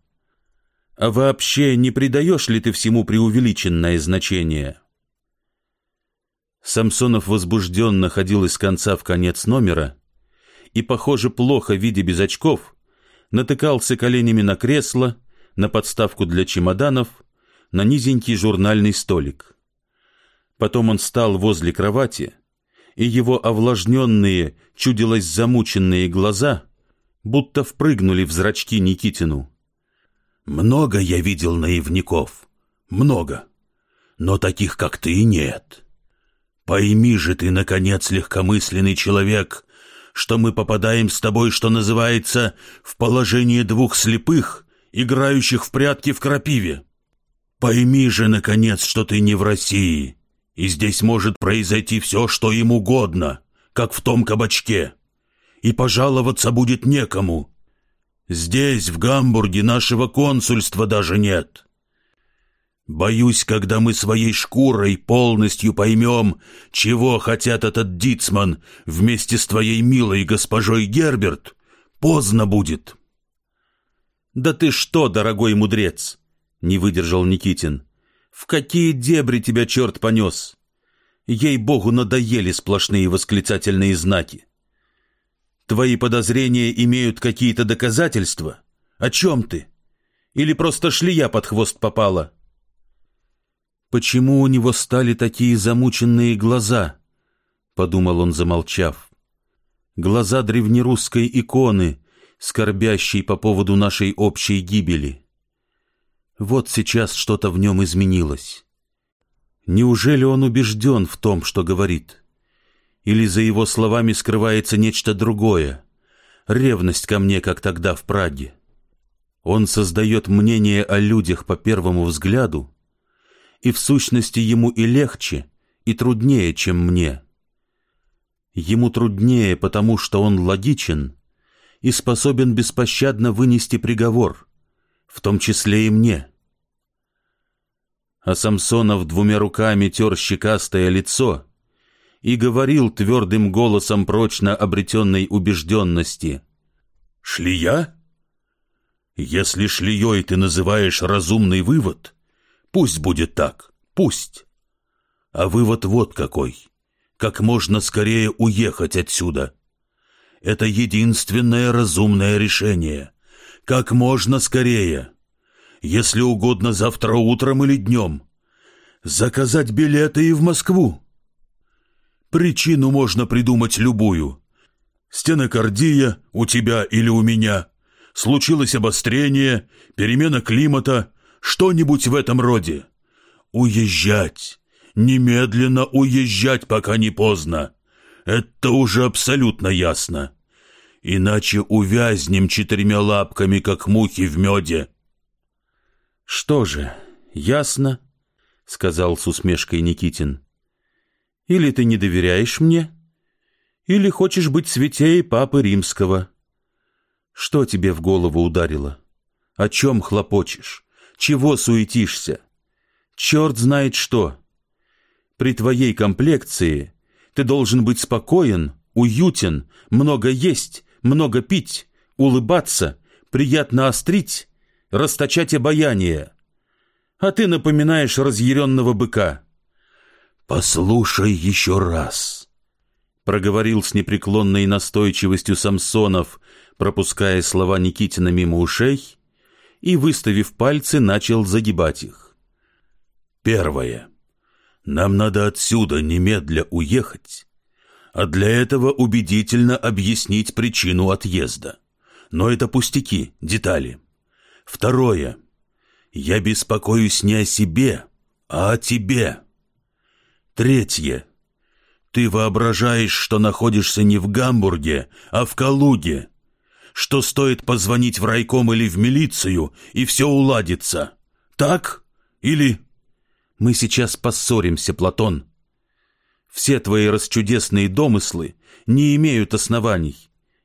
А вообще не придаешь ли ты всему преувеличенное значение? Самсонов возбужденно ходил из конца в конец номера и, похоже, плохо видя без очков, натыкался коленями на кресло, на подставку для чемоданов, на низенький журнальный столик. Потом он стал возле кровати, и его овлажненные, чудилось замученные глаза будто впрыгнули в зрачки Никитину. «Много я видел наивников, много, но таких, как ты, нет. Пойми же ты, наконец, легкомысленный человек, что мы попадаем с тобой, что называется, в положение двух слепых, играющих в прятки в крапиве. Пойми же, наконец, что ты не в России» и здесь может произойти все, что им угодно, как в том кабачке. И пожаловаться будет некому. Здесь, в Гамбурге, нашего консульства даже нет. Боюсь, когда мы своей шкурой полностью поймем, чего хотят этот Дицман вместе с твоей милой госпожой Герберт, поздно будет. «Да ты что, дорогой мудрец!» — не выдержал Никитин. «В какие дебри тебя черт понес? Ей-богу, надоели сплошные восклицательные знаки. Твои подозрения имеют какие-то доказательства? О чем ты? Или просто шлия под хвост попала?» «Почему у него стали такие замученные глаза?» — подумал он, замолчав. «Глаза древнерусской иконы, скорбящей по поводу нашей общей гибели. Вот сейчас что-то в нем изменилось. Неужели он убежден в том, что говорит? Или за его словами скрывается нечто другое? Ревность ко мне, как тогда в Праге. Он создает мнение о людях по первому взгляду, и в сущности ему и легче, и труднее, чем мне. Ему труднее, потому что он логичен и способен беспощадно вынести приговор, в том числе и мне. А Самсонов двумя руками тер щекастое лицо и говорил твердым голосом прочно обретенной убежденности. «Шлия? Если шлией ты называешь разумный вывод, пусть будет так, пусть. А вывод вот какой. Как можно скорее уехать отсюда» Это единственное разумное решение. Как можно скорее. Если угодно завтра утром или днем. Заказать билеты и в Москву. Причину можно придумать любую. Стенокардия у тебя или у меня. Случилось обострение, перемена климата, что-нибудь в этом роде. Уезжать. Немедленно уезжать, пока не поздно. Это уже абсолютно ясно. Иначе увязнем четырьмя лапками, как мухи в меде. Что же, ясно, сказал с усмешкой Никитин. Или ты не доверяешь мне, или хочешь быть святей Папы Римского. Что тебе в голову ударило? О чем хлопочешь? Чего суетишься? Черт знает что. При твоей комплекции ты должен быть спокоен, уютен, много есть, много пить, улыбаться, приятно острить, расточать обаяние. А ты напоминаешь разъяренного быка. «Послушай еще раз», — проговорил с непреклонной настойчивостью Самсонов, пропуская слова Никитина мимо ушей, и, выставив пальцы, начал загибать их. «Первое. Нам надо отсюда немедля уехать, а для этого убедительно объяснить причину отъезда. Но это пустяки, детали. Второе. Я беспокоюсь не о себе, а о тебе. Третье. Ты воображаешь, что находишься не в Гамбурге, а в Калуге, что стоит позвонить в райком или в милицию, и все уладится. Так? Или мы сейчас поссоримся, Платон. Все твои расчудесные домыслы не имеют оснований,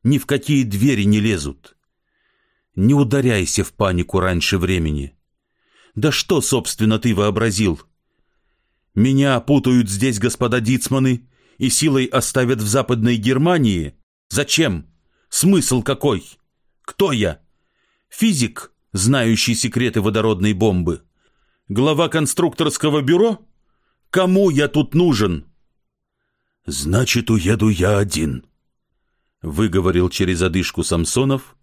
ни в какие двери не лезут. Не ударяйся в панику раньше времени. Да что, собственно, ты вообразил? Меня путают здесь господа Дицманы и силой оставят в Западной Германии? Зачем? Смысл какой? Кто я? Физик, знающий секреты водородной бомбы? глава конструкторского бюро? Кому я тут нужен?» «Значит, уеду я один», — выговорил через одышку Самсонов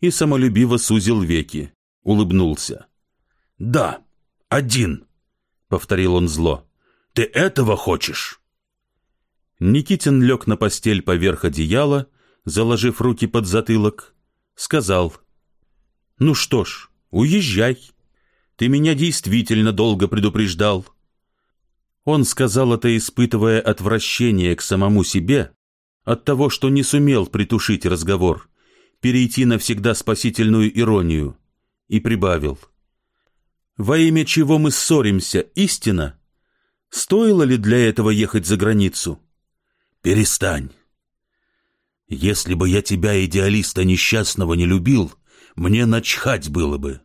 и самолюбиво сузил веки, улыбнулся. «Да, один», — повторил он зло. «Ты этого хочешь?» Никитин лег на постель поверх одеяла, заложив руки под затылок, сказал. «Ну что ж, уезжай». Ты меня действительно долго предупреждал. Он сказал это, испытывая отвращение к самому себе от того, что не сумел притушить разговор, перейти на всегда спасительную иронию, и прибавил. «Во имя чего мы ссоримся, истина? Стоило ли для этого ехать за границу?» «Перестань. Если бы я тебя, идеалиста несчастного, не любил, мне начхать было бы.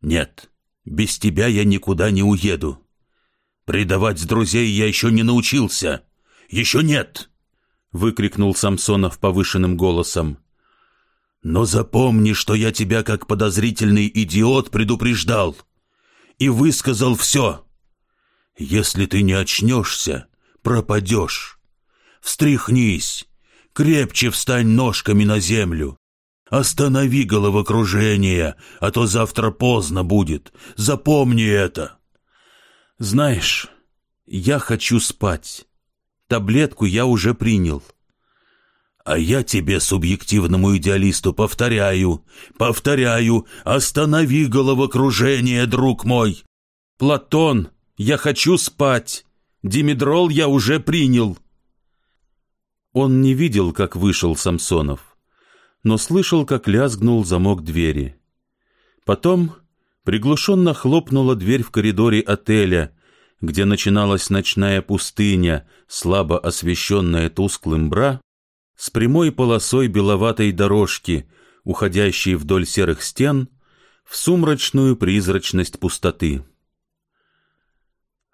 Нет, без тебя я никуда не уеду. Предавать друзей я еще не научился. Еще нет!» — выкрикнул Самсонов повышенным голосом. «Но запомни, что я тебя как подозрительный идиот предупреждал и высказал все. Если ты не очнешься, пропадешь. Встряхнись, крепче встань ножками на землю. Останови головокружение, а то завтра поздно будет. Запомни это. Знаешь, я хочу спать. Таблетку я уже принял. А я тебе, субъективному идеалисту, повторяю, повторяю, останови головокружение, друг мой. Платон, я хочу спать. Димедрол я уже принял. Он не видел, как вышел Самсонов, но слышал, как лязгнул замок двери. Потом приглушенно хлопнула дверь в коридоре отеля, где начиналась ночная пустыня, слабо освещенная тусклым бра, с прямой полосой беловатой дорожки, уходящей вдоль серых стен, в сумрачную призрачность пустоты.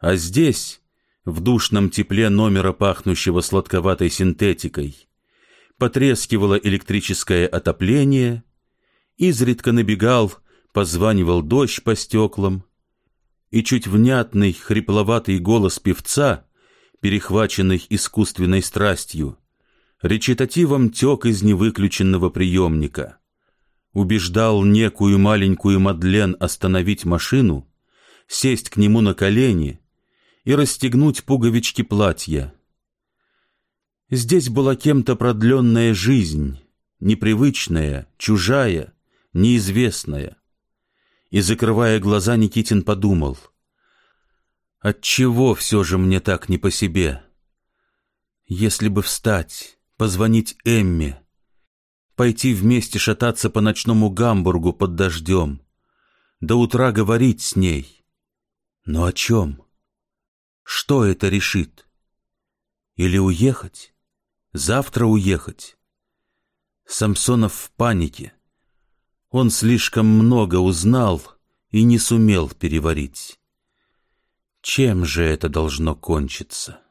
А здесь, в душном тепле номера, пахнущего сладковатой синтетикой, потрескивало электрическое отопление, изредка набегал, позванивал дождь по стеклам, и чуть внятный, хрипловатый голос певца, перехваченный искусственной страстью, речитативом тек из невыключенного приемника. Убеждал некую маленькую Мадлен остановить машину, сесть к нему на колени и расстегнуть пуговички платья. Здесь была кем-то продленная жизнь, непривычная, чужая, неизвестная. И, закрывая глаза, Никитин подумал, «Отчего все же мне так не по себе? Если бы встать, позвонить Эмме, пойти вместе шататься по ночному Гамбургу под дождем, до утра говорить с ней. Но о чем? Что это решит? Или уехать? Завтра уехать? Самсонов в панике. Он слишком много узнал и не сумел переварить. Чем же это должно кончиться?